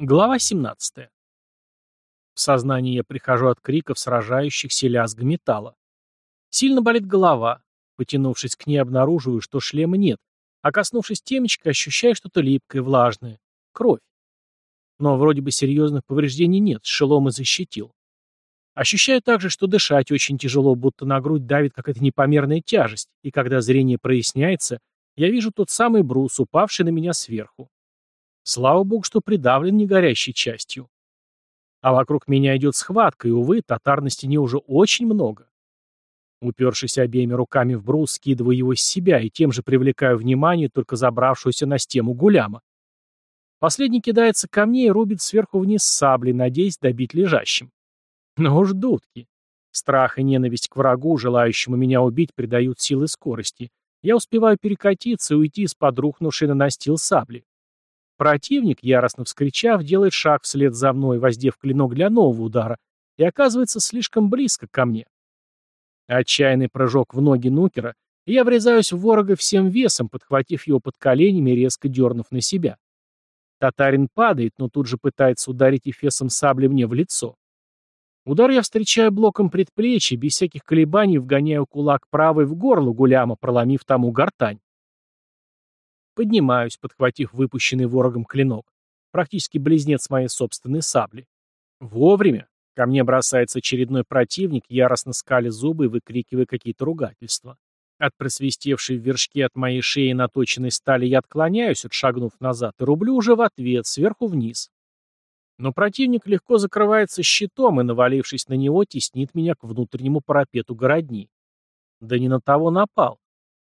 Глава 17. В сознание я прихожу от криков сражающихся лязга металла. Сильно болит голова. Потянувшись к ней, обнаруживаю, что шлема нет, а коснувшись темечка, ощущаю что-то липкое, влажное. Кровь. Но вроде бы серьезных повреждений нет, шелом и защитил. Ощущаю также, что дышать очень тяжело, будто на грудь давит какая-то непомерная тяжесть, и когда зрение проясняется, я вижу тот самый брус, упавший на меня сверху. Слава богу, что придавлен не горящей частью. А вокруг меня идет схватка, и, увы, татар на стене уже очень много. Упершись обеими руками в брус, скидываю его с себя и тем же привлекаю внимание только забравшуюся на стену гуляма. Последний кидается ко мне и рубит сверху вниз саблей, надеясь добить лежащим. Но уж дудки. Страх и ненависть к врагу, желающему меня убить, придают силы скорости. Я успеваю перекатиться и уйти из-под рухнувшей на настил сабли. Противник, яростно вскричав, делает шаг вслед за мной, воздев клинок для нового удара, и оказывается слишком близко ко мне. Отчаянный прыжок в ноги нукера, и я врезаюсь в ворога всем весом, подхватив его под коленями резко дернув на себя. Татарин падает, но тут же пытается ударить эфесом сабли мне в лицо. Удар я встречаю блоком предплечья, без всяких колебаний вгоняю кулак правой в горло гуляма, проломив тому гортань. Поднимаюсь, подхватив выпущенный ворогом клинок. Практически близнец моей собственной сабли. Вовремя. Ко мне бросается очередной противник, яростно скали зубы и выкрикивая какие-то ругательства. От просвистевшей в вершке от моей шеи наточенной стали я отклоняюсь, отшагнув назад, и рублю уже в ответ, сверху вниз. Но противник легко закрывается щитом и, навалившись на него, теснит меня к внутреннему парапету городни. Да не на того напал.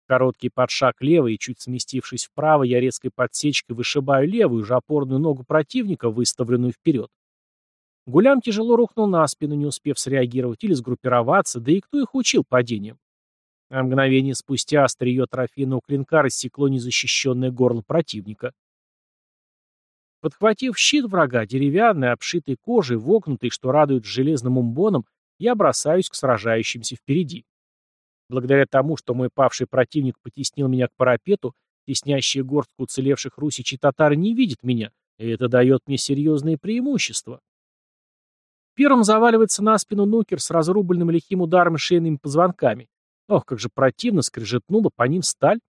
Короткий подшаг левый и чуть сместившись вправо, я резкой подсечкой вышибаю левую же опорную ногу противника, выставленную вперед. Гулям тяжело рухнул на спину, не успев среагировать или сгруппироваться, да и кто их учил падением. А мгновение спустя острие трофейного клинка рассекло незащищенное горло противника. Подхватив щит врага, деревянный, обшитый кожей, вогнутый, что радует железным умбоном, я бросаюсь к сражающимся впереди. Благодаря тому, что мой павший противник потеснил меня к парапету, теснящие горстку уцелевших русичей татар не видят меня, и это дает мне серьезные преимущества. Первым заваливается на спину нукер с разрубленным лихим ударом шейными позвонками. Ох, как же противно скрежетнула по ним сталь.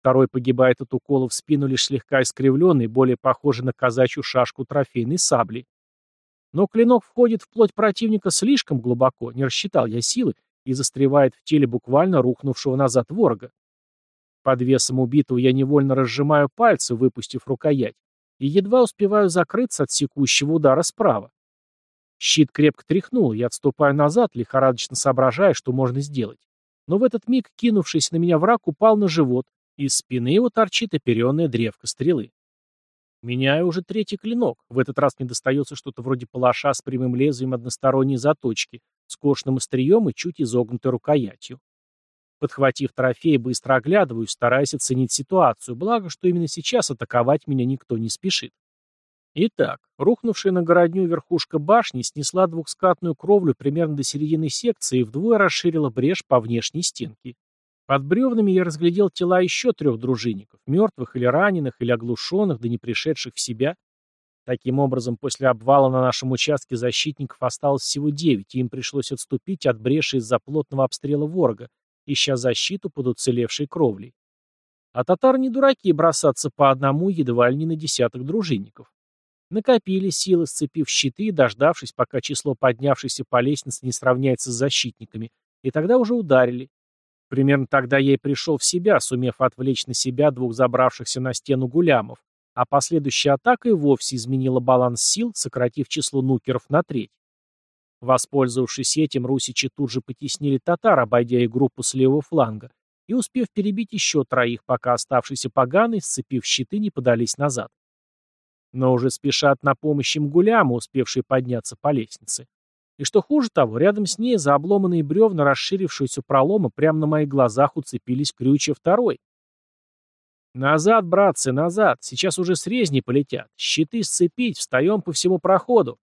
Второй погибает от укола в спину лишь слегка искривленный, более похожий на казачью шашку трофейной сабли. Но клинок входит в плоть противника слишком глубоко, не рассчитал я силы, и застревает в теле буквально рухнувшего назад ворога. Под весом убитого я невольно разжимаю пальцы, выпустив рукоять, и едва успеваю закрыться от секущего удара справа. Щит крепко тряхнул, я отступаю назад, лихорадочно соображая, что можно сделать. Но в этот миг, кинувшись на меня враг, упал на живот, и из спины его торчит оперенная древко стрелы. Меняю уже третий клинок. В этот раз мне достается что-то вроде палаша с прямым лезвием односторонней заточки, скошенным острием и чуть изогнутой рукоятью. Подхватив трофей, быстро оглядываюсь, стараясь оценить ситуацию, благо, что именно сейчас атаковать меня никто не спешит. Итак, рухнувшая на городню верхушка башни снесла двухскатную кровлю примерно до середины секции и вдвое расширила брешь по внешней стенке. Под бревнами я разглядел тела еще трех дружинников, мертвых или раненых, или оглушенных, да не пришедших в себя. Таким образом, после обвала на нашем участке защитников осталось всего девять, и им пришлось отступить от бреши из-за плотного обстрела ворога, ища защиту под уцелевшей кровлей. А татар не дураки бросаться по одному едва ли не на десяток дружинников. Накопили силы, сцепив щиты и дождавшись, пока число поднявшихся по лестнице не сравняется с защитниками, и тогда уже ударили. Примерно тогда я и пришел в себя, сумев отвлечь на себя двух забравшихся на стену гулямов, а последующая атака и вовсе изменила баланс сил, сократив число нукеров на треть. Воспользовавшись этим, русичи тут же потеснили татар, обойдя их группу с левого фланга, и успев перебить еще троих, пока оставшиеся поганые, сцепив щиты, не подались назад. Но уже спешат на помощь им гулямы, успевшие подняться по лестнице. И что хуже того, рядом с ней за обломанные бревна расширившегося пролома прямо на моих глазах уцепились крючья второй. «Назад, братцы, назад! Сейчас уже срезни полетят! Щиты сцепить, встаем по всему проходу!»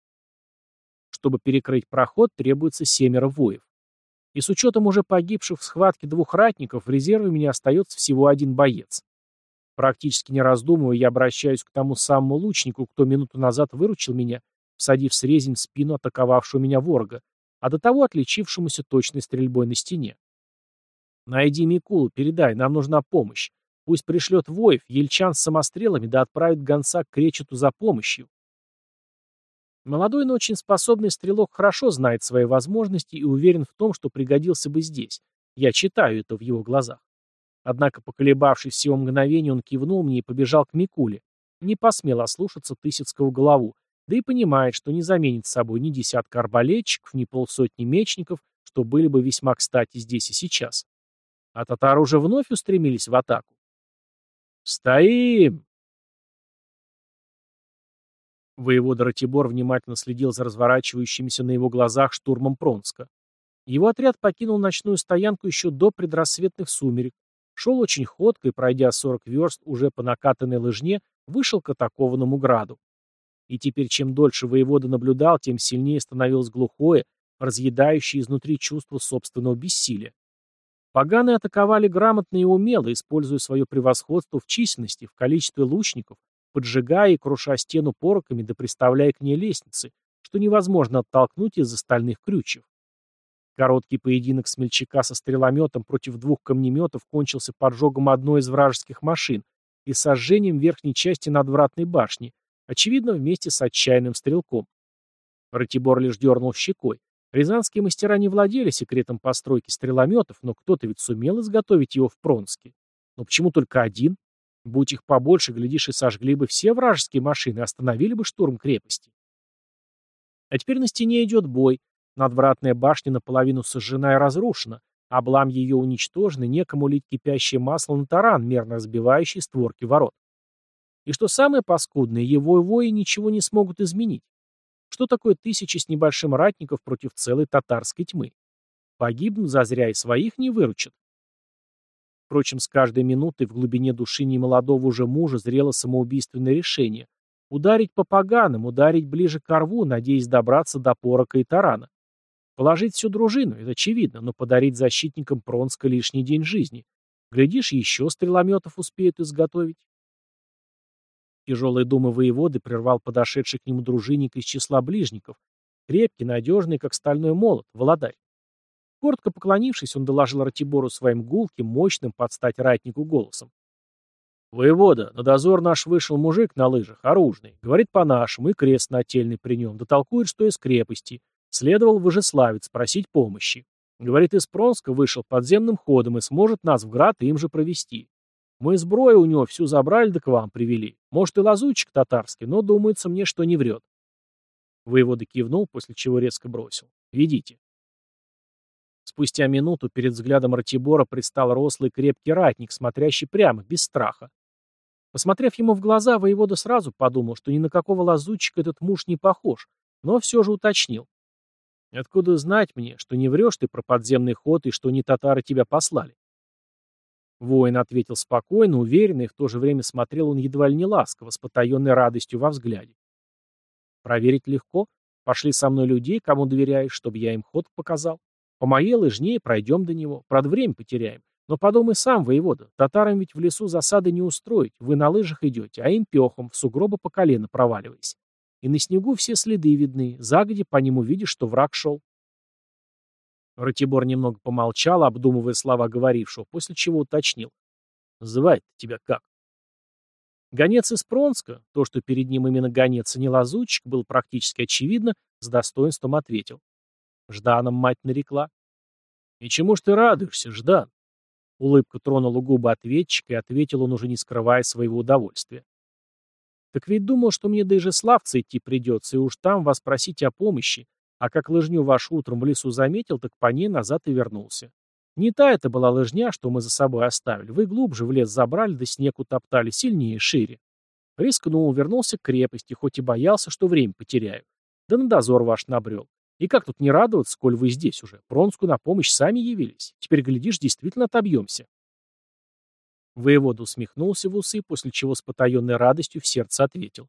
Чтобы перекрыть проход, требуется семеро воев. И с учетом уже погибших в схватке двух ратников, в резерве у меня остается всего один боец. Практически не раздумывая, я обращаюсь к тому самому лучнику, кто минуту назад выручил меня, всадив срезень в спину атаковавшего меня ворога, а до того отличившемуся точной стрельбой на стене. «Найди Микулу, передай, нам нужна помощь. Пусть пришлет воев, ельчан с самострелами, да отправит гонца к кречету за помощью». Молодой, но очень способный стрелок хорошо знает свои возможности и уверен в том, что пригодился бы здесь. Я читаю это в его глазах. Однако, поколебавшись всего мгновения, он кивнул мне и побежал к Микуле. Не посмел ослушаться Тысяцкого голову, да и понимает, что не заменит собой ни десятка арбалетчиков, ни полсотни мечников, что были бы весьма кстати здесь и сейчас. А татары уже вновь устремились в атаку. «Стоим!» Воевода Ратибор внимательно следил за разворачивающимися на его глазах штурмом Пронска. Его отряд покинул ночную стоянку еще до предрассветных сумерек, шел очень ходко и, пройдя 40 верст уже по накатанной лыжне, вышел к атакованному граду. И теперь чем дольше воевода наблюдал, тем сильнее становилось глухое, разъедающее изнутри чувство собственного бессилия. Поганы атаковали грамотно и умело, используя свое превосходство в численности, в количестве лучников, поджигая и круша стену пороками да приставляя к ней лестницы, что невозможно оттолкнуть из остальных крючев. Короткий поединок смельчака со стрелометом против двух камнеметов кончился поджогом одной из вражеских машин и сожжением верхней части надвратной башни, очевидно, вместе с отчаянным стрелком. Ратибор лишь дернул щекой. Рязанские мастера не владели секретом постройки стрелометов, но кто-то ведь сумел изготовить его в Пронске. Но почему только один? Будь их побольше, глядишь, и сожгли бы все вражеские машины, остановили бы штурм крепости. А теперь на стене идет бой. Надвратная башня наполовину сожжена и разрушена. Облам ее уничтожен, и некому лить кипящее масло на таран, мерно разбивающий створки ворот. И что самое паскудное, его вои ничего не смогут изменить. Что такое тысячи с небольшим ратников против целой татарской тьмы? Погибнут зазря и своих не выручат. Впрочем, с каждой минутой в глубине души немолодого уже мужа зрело самоубийственное решение. Ударить по поганым, ударить ближе к рву, надеясь добраться до порока и тарана. Положить всю дружину, это очевидно, но подарить защитникам Пронска лишний день жизни. Глядишь, еще стрелометов успеют изготовить. Тяжелые думы воеводы прервал подошедший к нему дружинник из числа ближников, крепкий, надежный, как стальной молот, володарь. Коротко поклонившись, он доложил Ратибору своим гулким, мощным, под стать ратнику голосом. «Воевода, на дозор наш вышел мужик на лыжах, оружный. Говорит по-нашему, и крест нательный при нем. Да толкует, что из крепости. Следовал Выжеславец просить помощи. Говорит, из Пронска вышел подземным ходом и сможет нас в град им же провести. Мы сброю у него всю забрали да к вам привели. Может, и лазутчик татарский, но думается мне, что не врет. Воевода кивнул, после чего резко бросил. «Ведите». Спустя минуту перед взглядом Ратибора предстал рослый крепкий ратник, смотрящий прямо, без страха. Посмотрев ему в глаза, воевода сразу подумал, что ни на какого лазутчика этот муж не похож, но все же уточнил. «Откуда знать мне, что не врешь ты про подземный ход и что не татары тебя послали?» Воин ответил спокойно, уверенно, и в то же время смотрел он едва ли не ласково, с потаенной радостью во взгляде. «Проверить легко. Пошли со мной людей, кому доверяешь, чтобы я им ход показал. По моей лыжне пройдем до него. Правда, время потеряем. Но подумай сам, воевода, татарам ведь в лесу засады не устроить. Вы на лыжах идете, а им пехом, в сугробы по колено проваливаясь. И на снегу все следы видны. Загоди по ним увидишь, что враг шел. Ратибор немного помолчал, обдумывая слова говорившего, после чего уточнил. «Звать тебя как?» Гонец из Пронска, то, что перед ним именно гонец, а не лазутчик, был практически очевидно, с достоинством ответил. Жданом мать нарекла. «И чему ж ты радуешься, Ждан?» Улыбка тронула губы ответчика, и ответил он, уже не скрывая своего удовольствия. «Так ведь думал, что мне до Ижеславца идти придется, и уж там вас просить о помощи, а как лыжню вашу утром в лесу заметил, так по ней назад и вернулся. Не та это была лыжня, что мы за собой оставили. Вы глубже в лес забрали, да снег утоптали, сильнее и шире. Рискнул, вернулся к крепости, хоть и боялся, что время потеряю. Да на дозор ваш набрел. И как тут не радоваться, коль вы здесь уже? Пронску на помощь сами явились. Теперь, глядишь, действительно отобьемся. Воевода усмехнулся в усы, после чего с потаенной радостью в сердце ответил.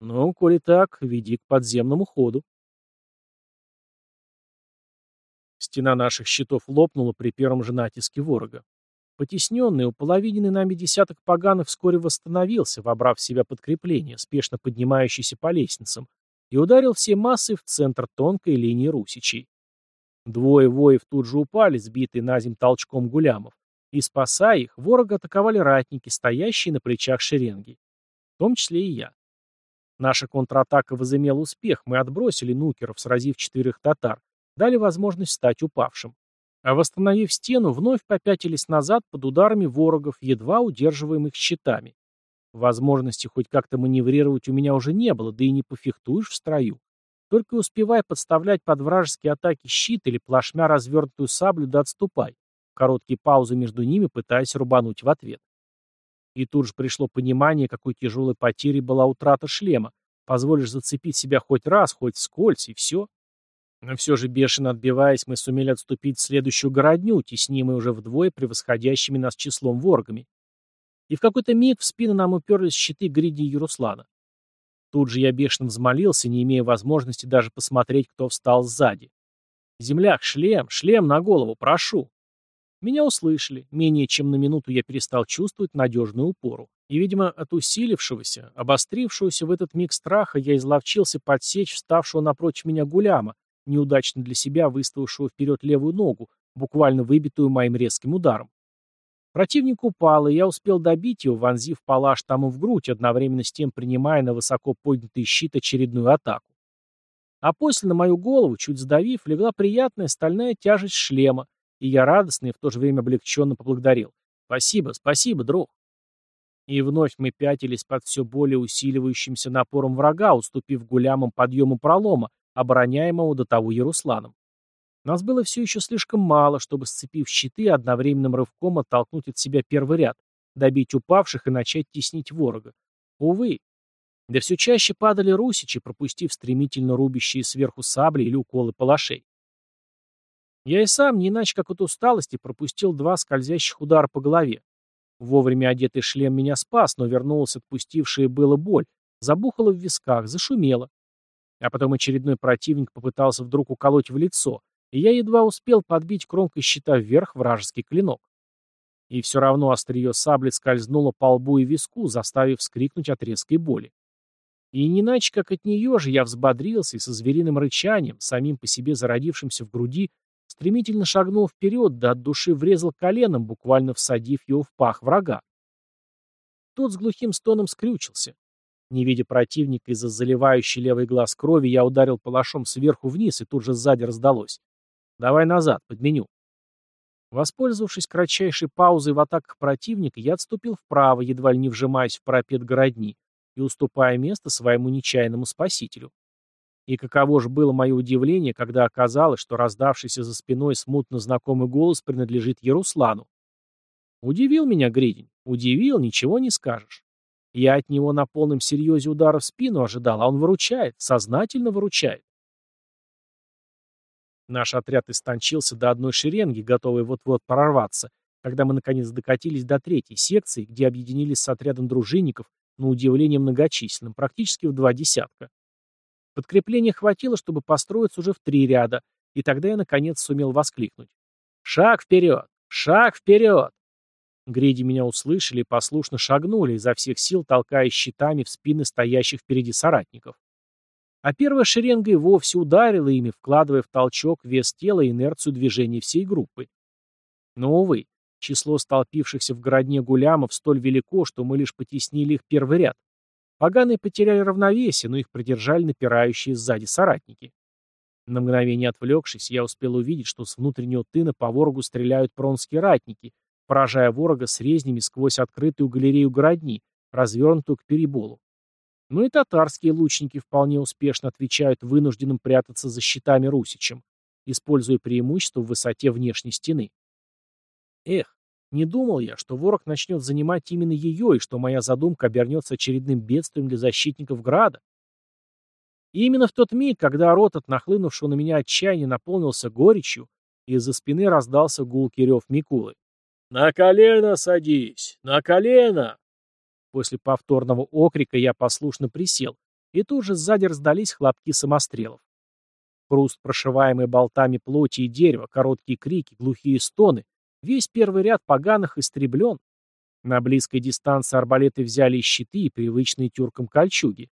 Ну, коли так, веди к подземному ходу. Стена наших щитов лопнула при первом же натиске ворога. Потесненный, уполовиненный нами десяток поганых вскоре восстановился, вобрав в себя подкрепление, спешно поднимающееся по лестницам, и ударил все массы в центр тонкой линии русичей. Двое воев тут же упали, сбитые на земь толчком гулямов, и, спасая их, ворога атаковали ратники, стоящие на плечах шеренги. В том числе и я. Наша контратака возымела успех, мы отбросили нукеров, сразив четверых татар, дали возможность стать упавшим. А восстановив стену, вновь попятились назад под ударами ворогов, едва удерживаемых щитами. Возможности хоть как-то маневрировать у меня уже не было, да и не пофехтуешь в строю. Только успевай подставлять под вражеские атаки щит или плашмя развернутую саблю да отступай. Короткие паузы между ними, пытаясь рубануть в ответ. И тут же пришло понимание, какой тяжелой потерей была утрата шлема. Позволишь зацепить себя хоть раз, хоть вскользь, и все. Но все же, бешено отбиваясь, мы сумели отступить в следующую городню, теснимой уже вдвое превосходящими нас числом воргами. И в какой-то миг в спину нам уперлись щиты Гриди и Яруслана. Тут же я бешено взмолился, не имея возможности даже посмотреть, кто встал сзади. «Земляк, шлем, шлем на голову, прошу!» Меня услышали. Менее чем на минуту я перестал чувствовать надежную упору. И, видимо, от усилившегося, обострившегося в этот миг страха, я изловчился подсечь вставшего напротив меня гуляма, неудачно для себя выставившего вперед левую ногу, буквально выбитую моим резким ударом. Противник упал, и я успел добить его, вонзив палаш тому в грудь, одновременно с тем принимая на высоко поднятый щит очередную атаку. А после на мою голову, чуть сдавив, легла приятная стальная тяжесть шлема, и я радостно и в то же время облегченно поблагодарил. «Спасибо, спасибо, друг». И вновь мы пятились под все более усиливающимся напором врага, уступив гулямам подъему пролома, обороняемого до того Ярусланом. Нас было все еще слишком мало, чтобы, сцепив щиты, одновременным рывком оттолкнуть от себя первый ряд, добить упавших и начать теснить ворога. Увы. Да все чаще падали русичи, пропустив стремительно рубящие сверху сабли или уколы палашей. Я и сам, не иначе как от усталости, пропустил два скользящих удара по голове. Вовремя одетый шлем меня спас, но вернулась отпустившая было боль, забухала в висках, зашумела. А потом очередной противник попытался вдруг уколоть в лицо, и я едва успел подбить кромкой щита вверх вражеский клинок. И все равно острие сабли скользнуло по лбу и виску, заставив вскрикнуть от резкой боли. И не иначе, как от нее же я взбодрился и со звериным рычанием, самим по себе зародившимся в груди, стремительно шагнул вперед, да от души врезал коленом, буквально всадив его в пах врага. Тот с глухим стоном скрючился. Не видя противника из-за заливающей левый глаз крови, я ударил палашом сверху вниз, и тут же сзади раздалось. «Давай назад, подменю». Воспользовавшись кратчайшей паузой в атаках противника, я отступил вправо, едва ли не вжимаясь в парапет городни, и уступая место своему нечаянному спасителю. И каково же было мое удивление, когда оказалось, что раздавшийся за спиной смутно знакомый голос принадлежит Яруслану. Удивил меня Гридень. Удивил, ничего не скажешь. Я от него на полном серьезе удара в спину ожидал, а он выручает, сознательно выручает. Наш отряд истончился до одной шеренги, готовый вот-вот прорваться, когда мы наконец докатились до третьей секции, где объединились с отрядом дружинников, на удивление многочисленным, практически в два десятка. Подкрепления хватило, чтобы построиться уже в три ряда, и тогда я наконец сумел воскликнуть. «Шаг вперед! Шаг вперед!» Гриди меня услышали и послушно шагнули, изо всех сил толкая щитами в спины стоящих впереди соратников. А первая шеренга и вовсе ударила ими, вкладывая в толчок вес тела и инерцию движений всей группы. Но, увы, число столпившихся в городне гулямов столь велико, что мы лишь потеснили их первый ряд. Поганые потеряли равновесие, но их придержали напирающие сзади соратники. На мгновение отвлекшись, я успел увидеть, что с внутреннего тына по ворогу стреляют пронские ратники, поражая ворога с резнями сквозь открытую галерею городни, развернутую к переболу. Но и татарские лучники вполне успешно отвечают вынужденным прятаться за щитами русичем, используя преимущество в высоте внешней стены. Эх, не думал я, что ворог начнет занимать именно ее, и что моя задумка обернется очередным бедствием для защитников Града. И именно в тот миг, когда рот от нахлынувшего на меня отчаяния наполнился горечью, из-за спины раздался гулкий рев Микулы. «На колено садись! На колено!» После повторного окрика я послушно присел, и тут же сзади раздались хлопки самострелов. Хруст, прошиваемый болтами плоти и дерева, короткие крики, глухие стоны, Весь первый ряд поганых истреблен. На близкой дистанции арбалеты взяли щиты и привычные тюркам кольчуги.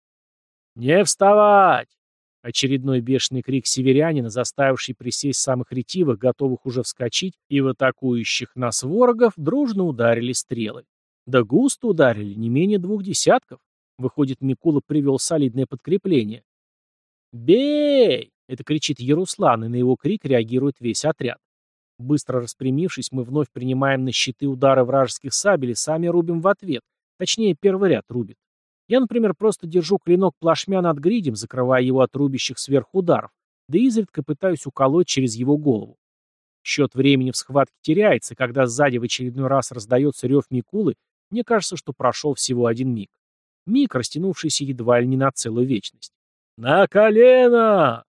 «Не вставать!» Очередной бешеный крик северянина, заставивший присесть самых ретивых, готовых уже вскочить, и в атакующих нас ворогов дружно ударили стрелы. Да густо ударили, не менее двух десятков. Выходит, Микула привел солидное подкрепление. «Бей!» — это кричит Яруслан, и на его крик реагирует весь отряд. Быстро распрямившись, мы вновь принимаем на щиты удары вражеских сабель и сами рубим в ответ. Точнее, первый ряд рубит. Я, например, просто держу клинок плашмя над гридем, закрывая его от рубящих сверху ударов, да изредка пытаюсь уколоть через его голову. Счет времени в схватке теряется, когда сзади в очередной раз раздается рев Микулы, мне кажется, что прошел всего один миг. Миг, растянувшийся едва ли не на целую вечность. «На колено!»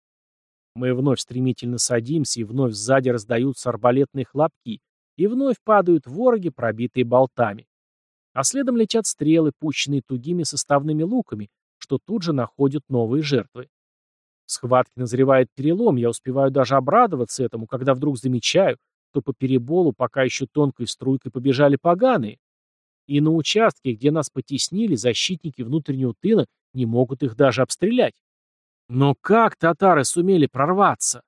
Мы вновь стремительно садимся, и вновь сзади раздаются арбалетные хлопки, и вновь падают вороги, пробитые болтами. А следом летят стрелы, пущенные тугими составными луками, что тут же находят новые жертвы. В схватке назревает перелом, я успеваю даже обрадоваться этому, когда вдруг замечаю, что по переболу пока еще тонкой струйкой побежали поганые. И на участке, где нас потеснили, защитники внутреннего тыла не могут их даже обстрелять. Но как татары сумели прорваться?